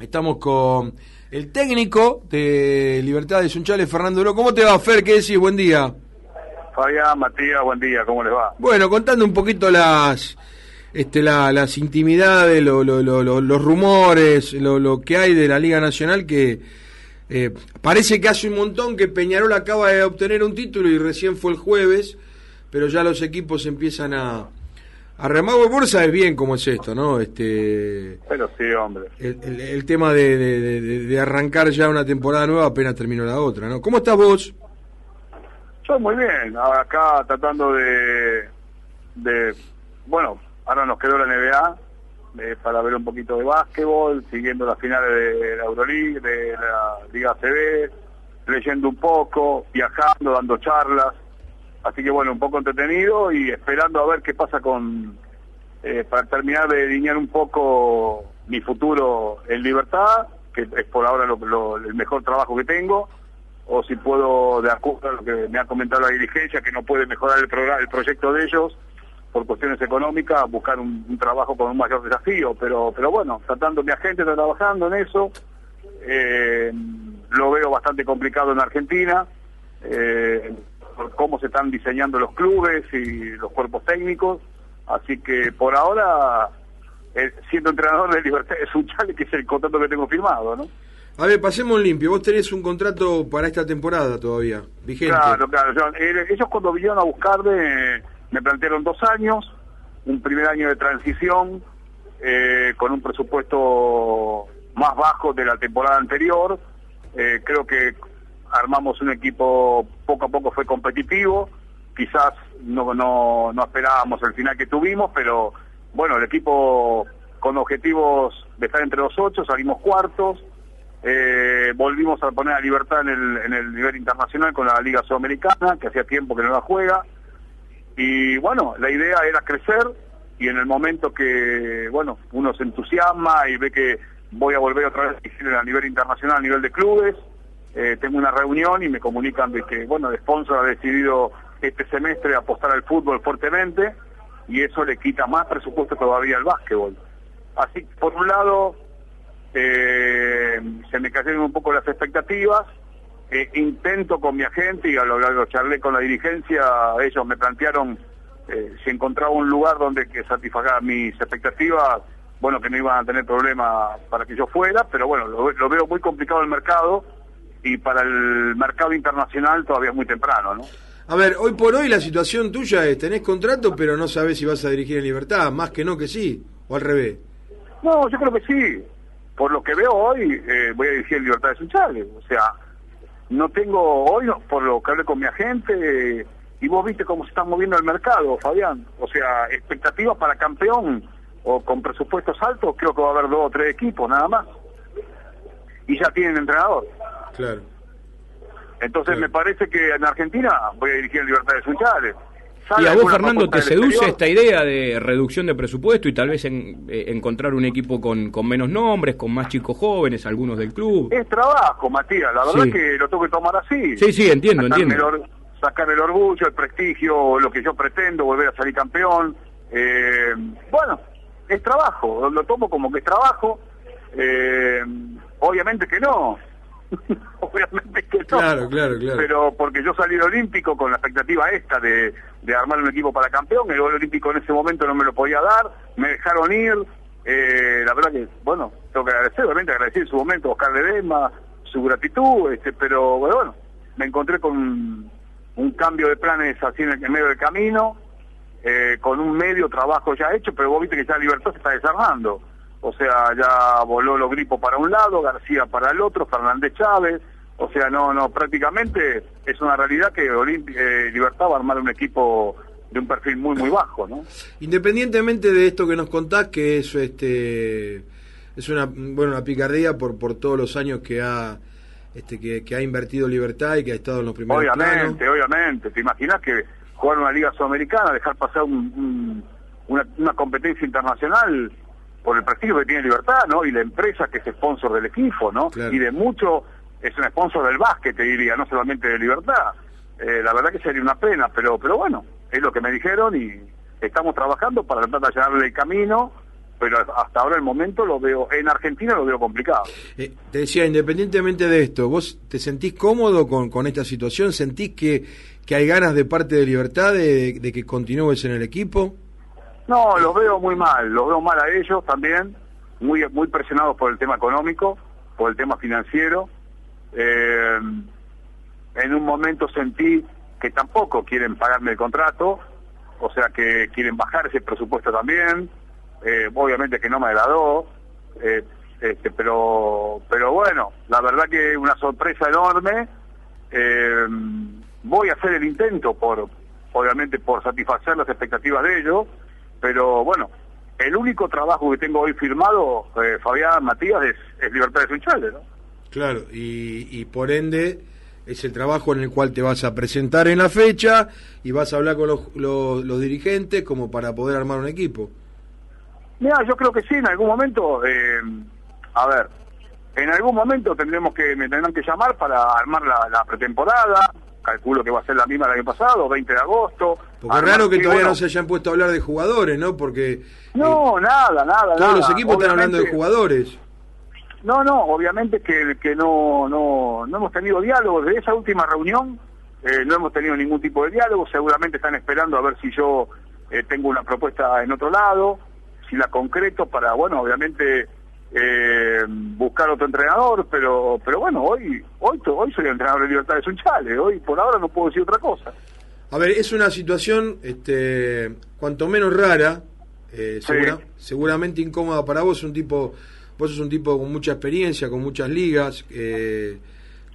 Estamos con el técnico de Libertad de Sunchales, Fernando Duro. ¿Cómo te va, Fer? ¿Qué decís? Buen día. Fabián, Matías, buen día, ¿cómo les va? Bueno, contando un poquito las este, las intimidades, los rumores, lo, que hay de la Liga Nacional, que eh, parece que hace un montón que Peñarol acaba de obtener un título y recién fue el jueves, pero ya los equipos empiezan a, a remar. Vos sabes bien cómo es esto, ¿no? Este, pero sí, hombre. El, tema de, de, arrancar ya una temporada nueva apenas terminó la otra, ¿no? ¿Cómo estás vos? Yo muy bien, acá tratando de, de bueno, ahora nos quedó la NBA eh, para ver un poquito de básquetbol, siguiendo las finales de la Euroleague, de la Liga CB, leyendo un poco, viajando, dando charlas, así que bueno, un poco entretenido y esperando a ver qué pasa con, eh, para terminar de delinear un poco mi futuro en libertad, que es por ahora el mejor trabajo que tengo, o si puedo, de acuerdo a lo que me ha comentado la dirigencia, que no puede mejorar el, el proyecto de ellos por cuestiones económicas, buscar un, trabajo con un mayor desafío. Pero, pero bueno, tratando, mi agente trabajando en eso. Eh, lo veo bastante complicado en Argentina, eh, por cómo se están diseñando los clubes y los cuerpos técnicos. Así que por ahora, eh, siendo entrenador de Libertad es un chale que es el contrato que tengo firmado, ¿no? A ver, pasemos limpio. Vos tenés un contrato para esta temporada todavía, vigente. Claro, claro. Eh, ellos cuando vinieron a buscarme, me plantearon dos años, un primer año de transición, eh, con un presupuesto más bajo de la temporada anterior. Eh, creo que armamos un equipo, poco a poco fue competitivo. Quizás no, no, no esperábamos el final que tuvimos, pero bueno, el equipo con objetivos de estar entre los ocho, salimos cuartos eh, volvimos a poner a libertad en el, en el nivel internacional con la Liga Sudamericana, que hacía tiempo que no la juega. Y bueno, la idea era crecer y en el momento que, bueno, uno se entusiasma y ve que voy a volver otra vez a nivel internacional, a nivel de clubes, eh, tengo una reunión y me comunican de que, bueno, el sponsor ha decidido este semestre apostar al fútbol fuertemente y eso le quita más presupuesto todavía al básquetbol. Así, por un lado, eh, se me cayeron un poco las expectativas. Eh, intento con mi agente y a lo largo charlé con la dirigencia, ellos me plantearon eh, si encontraba un lugar donde que satisfaga mis expectativas, bueno, que no iban a tener problema para que yo fuera, pero bueno, lo, veo muy complicado el mercado y para el mercado internacional todavía es muy temprano, ¿no? A ver, hoy por hoy la situación tuya es, tenés contrato, pero no sabes si vas a dirigir en libertad, más que no que sí, o al revés. No, yo creo que sí por lo que veo hoy, eh, voy a dirigir Libertad de Sunchales. O sea, no tengo hoy, por lo que hablé con mi agente, y vos viste cómo se está moviendo el mercado, Fabián. O sea, expectativas para campeón o con presupuestos altos, creo que va a haber dos o tres equipos nada más. Y ya tienen entrenador. Claro. Entonces me parece que en Argentina voy a dirigir Libertad de Sunchales. ¿Y a vos, Fernando, te seduce esta idea de reducción de presupuesto y tal vez en, eh, encontrar un equipo con, con menos nombres, con más chicos jóvenes, algunos del club? Es trabajo, Matías, la verdad que lo tengo que tomar así. Sí, sí, entiendo, entiendo. sacar el orgullo, el prestigio, lo que yo pretendo, volver a salir campeón. Eh, bueno, es trabajo, lo tomo como que es trabajo. Eh, obviamente que no, Obviamente que no. Claro, claro, claro. Pero porque yo salí olímpico con la expectativa esta de, de armar un equipo para campeón, el gol olímpico en ese momento no me lo podía dar, me dejaron ir. Eh, la verdad que, bueno, tengo que agradecer, obviamente agradecer en su momento a Oscar Ledesma, su gratitud, este, pero bueno, me encontré con un, cambio de planes así en, el, medio del camino, eh, con un medio trabajo ya hecho, pero vos viste que ya Libertad se está desarmando o sea, ya voló los gripos para un lado, García para el otro, Fernández Chávez, o sea, no, no, prácticamente es una realidad que eh, Libertad va a armar un equipo de un perfil muy, muy bajo, ¿no? Independientemente de esto que nos contás, que es, este, es una, bueno, una picardía por, por todos los años que ha, este, que, ha invertido Libertad y que ha estado en los primeros Obviamente, obviamente, ¿te imaginas que jugar una liga sudamericana, dejar pasar una, una competencia internacional por el prestigio que tiene Libertad, ¿no? Y la empresa que es sponsor del equipo, ¿no? Y de mucho es un sponsor del básquet, te diría, no solamente de Libertad. Eh, la verdad que sería una pena, pero pero bueno, es lo que me dijeron y estamos trabajando para tratar de hallarle el camino pero hasta ahora el momento lo veo, en Argentina lo veo complicado. Eh, te decía, independientemente de esto, ¿vos te sentís cómodo con, con esta situación? ¿Sentís que, que hay ganas de parte de Libertad de, que continúes en el equipo? No, los veo muy mal, los veo mal a ellos también, muy, muy presionados por el tema económico, por el tema financiero. Eh, en un momento sentí que tampoco quieren pagarme el contrato, o sea que quieren bajar ese presupuesto también eh, obviamente que no me agradó, eh, este, pero, pero bueno, la verdad que una sorpresa enorme. Voy a hacer el intento por, obviamente por satisfacer las expectativas de ellos, pero bueno, el único trabajo que tengo hoy firmado, Fabián Matías, es, Libertad de Sunchales, ¿no? Claro, y, por ende es el trabajo en el cual te vas a presentar en la fecha y vas a hablar con los, los dirigentes como para poder armar un equipo. Mira, yo creo que sí, en algún momento, eh, a ver, en algún momento tendremos que, me tendrán que llamar para armar la, pretemporada, calculo que va a ser la misma del año pasado, 20 de agosto. Porque es raro que todavía no se hayan puesto a hablar de jugadores, ¿no? Porque... No, eh, nada, nada. Todos los equipos están hablando de jugadores. No, no, obviamente que, que no, no, no hemos tenido diálogo. De esa última reunión eh, no hemos tenido ningún tipo de diálogo. Seguramente están esperando a ver si yo tengo una propuesta en otro lado si la concreto para, bueno, obviamente eh, buscar otro entrenador, pero pero bueno, hoy hoy hoy soy el entrenador de Libertad de Sunchales, hoy por ahora no puedo decir otra cosa. A ver, es una situación este cuanto menos rara, eh, seguramente incómoda para vos, un tipo vos sos un tipo con mucha experiencia, con muchas ligas, eh,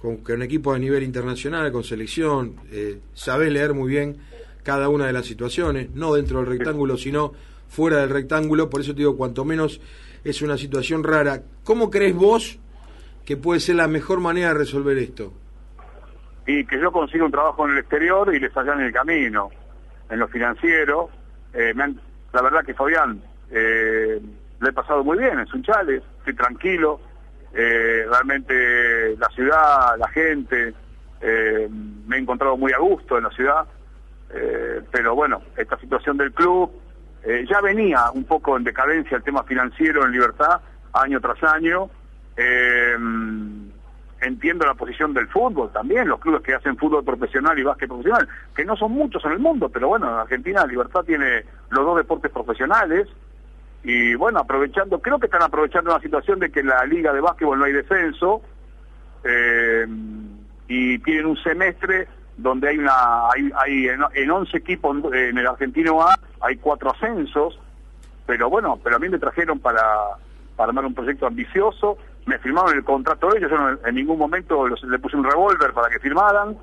con, con, un equipo de nivel internacional, con selección, eh, sabés leer muy bien cada una de las situaciones, no dentro del rectángulo, sino fuera del rectángulo, por eso te digo, cuanto menos es una situación rara. ¿Cómo crees vos que puede ser la mejor manera de resolver esto? Y que yo consiga un trabajo en el exterior y les en el camino, en lo financiero. Eh, la verdad que Fabián, eh, le he pasado muy bien en Sunchales, estoy tranquilo, eh, realmente la ciudad, la gente, me he encontrado muy a gusto en la ciudad, pero bueno, esta situación del club, eh, ya venía un poco en decadencia el tema financiero en libertad, año tras año. Eh, entiendo la posición del fútbol también, los clubes que hacen fútbol profesional y básquet profesional, que no son muchos en el mundo, pero bueno, en Argentina Libertad tiene los dos deportes profesionales y bueno, aprovechando, creo que están aprovechando una situación de que en la liga de básquetbol no hay descenso eh, y tienen un semestre donde hay una hay, hay en, 11 equipos en el argentino A hay cuatro ascensos pero bueno pero a mí me trajeron para para armar un proyecto ambicioso me firmaron el contrato de ellos yo en ningún momento los, le puse un revólver para que firmaran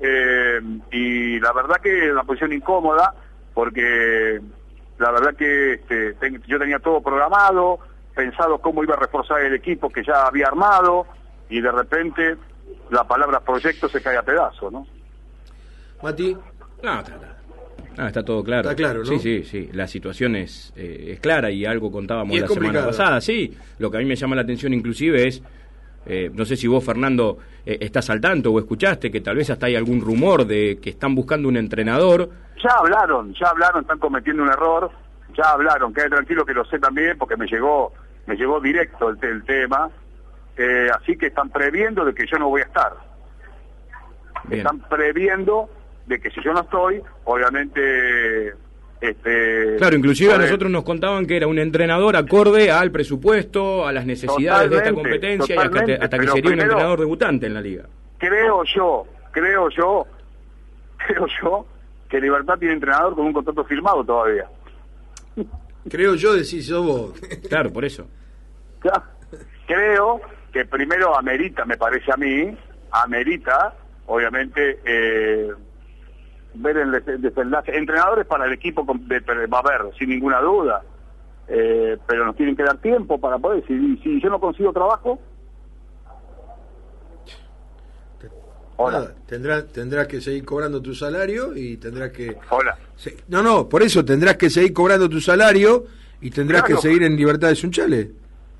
eh, y la verdad que es una posición incómoda porque la verdad que este, yo tenía todo programado pensado cómo iba a reforzar el equipo que ya había armado y de repente la palabra proyecto se cae a pedazos ¿no? Mati. No, está, todo claro. Está claro, ¿no? Sí, sí, sí. La situación es, eh, es clara y algo contábamos la semana pasada. Sí, lo que a mí me llama la atención inclusive es, eh, no sé si vos, Fernando, eh, estás al tanto o escuchaste que tal vez hasta hay algún rumor de que están buscando un entrenador. Ya hablaron, ya hablaron, están cometiendo un error, ya hablaron, quede tranquilo que lo sé también porque me llegó, me llegó directo el, el tema. así que están previendo de que yo no voy a estar. Están previendo de que si yo no estoy, obviamente... Este, claro, inclusive a nosotros nos contaban que era un entrenador acorde al presupuesto, a las necesidades de esta competencia y hasta, que sería un entrenador debutante en la liga. Creo yo, creo yo, creo yo que Libertad tiene entrenador con un contrato firmado todavía. Creo yo, decís yo vos. Claro, por eso. Creo que primero amerita, me parece a mí, amerita, obviamente, eh, ver el desenlace. Entrenadores para el equipo va a haber, sin ninguna duda, eh, pero nos tienen que dar tiempo para poder. Si, si yo no consigo trabajo. Hola. tendrás, tendrás que seguir cobrando tu salario y tendrás que. Hola. no, no, por eso tendrás que seguir cobrando tu salario y tendrás que seguir en libertad de Sunchale.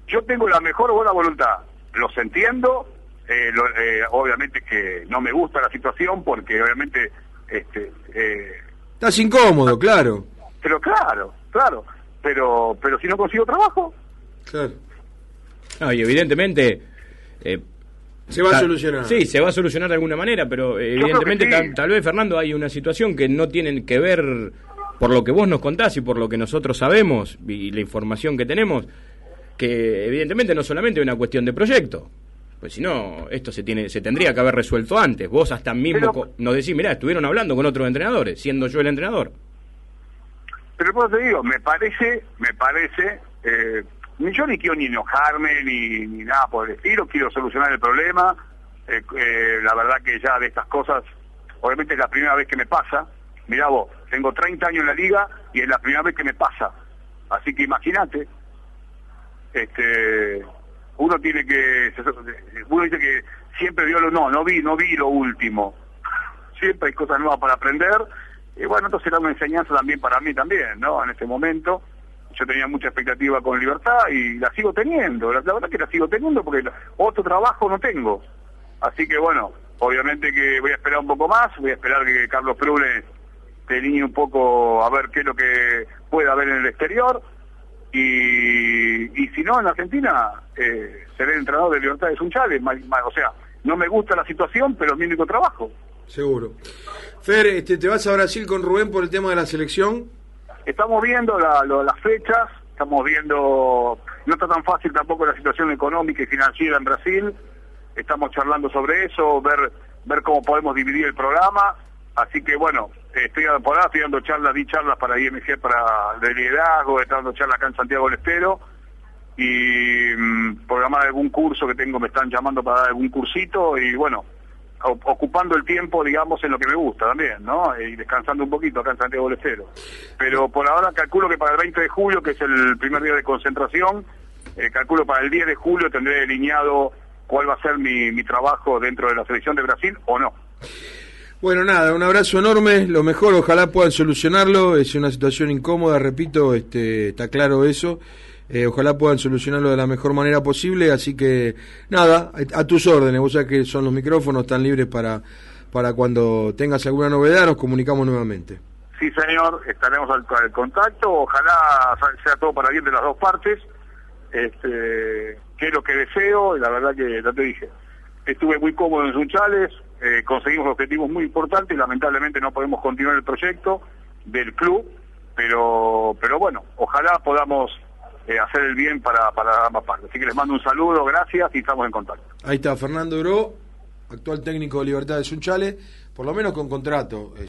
Yo tengo la mejor buena voluntad. Los entiendo. Eh, eh, obviamente que no me gusta la situación porque obviamente este, eh, Estás incómodo, claro. Pero claro, claro. pero pero si no consigo trabajo. Claro. No, y evidentemente... Eh, se va a solucionar. Sí, se va a solucionar de alguna manera, pero evidentemente tal, vez, Fernando, hay una situación que no tiene que ver, por lo que vos nos contás y por lo que nosotros sabemos y la información que tenemos, que evidentemente no solamente es una cuestión de proyecto. Pues si no, esto se tiene se tendría que haber resuelto antes. Vos hasta mismo nos decís, mirá, estuvieron hablando con otros entrenadores, siendo yo el entrenador. Pero pues te digo, me parece, me parece, eh, yo ni quiero ni enojarme ni, ni nada por el estilo, quiero solucionar el problema. Eh, eh, la verdad que ya de estas cosas, obviamente es la primera vez que me pasa. Mirá vos, tengo 30 años en la liga y es la primera vez que me pasa. Así que imagínate, este, uno tiene que, uno dice que siempre vio lo, no, no vi, no vi lo último. Siempre hay cosas nuevas para aprender. Y bueno, entonces era una enseñanza también para mí también, ¿no? En este momento yo tenía mucha expectativa con Libertad y la sigo teniendo. La, verdad que la sigo teniendo porque otro trabajo no tengo. Así que bueno, obviamente que voy a esperar un poco más, voy a esperar que Carlos Prune te un poco a ver qué es lo que pueda haber en el exterior y, y si no, en Argentina, eh, seré entrenador de Libertad de Sunchales. O sea, no me gusta la situación, pero es mi único trabajo. Seguro. Fer, este, ¿te vas a Brasil con Rubén por el tema de la selección? Estamos viendo las fechas, estamos viendo, no está tan fácil tampoco la situación económica y financiera en Brasil, estamos charlando sobre eso, ver ver cómo podemos dividir el programa, así que bueno, estoy por ahora estoy dando charlas, di charlas para IMG para el liderazgo, estoy dando charlas acá en Santiago del Estero y mm, programar algún curso que tengo, me están llamando para dar algún cursito y bueno, ocupando el tiempo, digamos, en lo que me gusta también, ¿no? Y descansando un poquito acá en Santiago del Estero. Pero por ahora calculo que para el 20 de julio, que es el primer día de concentración, eh, calculo para el 10 de julio tendré delineado cuál va a ser mi, mi trabajo dentro de la selección de Brasil o no. Bueno, nada, un abrazo enorme, lo mejor, ojalá puedan solucionarlo, es una situación incómoda, repito, este, está claro eso, eh, ojalá puedan solucionarlo de la mejor manera posible, así que nada, a, tus órdenes, vos sabés que son los micrófonos, están libres para, para cuando tengas alguna novedad, nos comunicamos nuevamente. Sí, señor, estaremos al, contacto, ojalá sea todo para bien de las dos partes, este, que es lo que deseo, y la verdad que ya te dije, estuve muy cómodo en Sunchales, eh, conseguimos objetivos muy importantes, lamentablemente no podemos continuar el proyecto del club, pero pero bueno, ojalá podamos eh, hacer el bien para, para ambas partes. Así que les mando un saludo, gracias y estamos en contacto. Ahí está Fernando Oro, actual técnico de Libertad de Sunchales, por lo menos con contrato.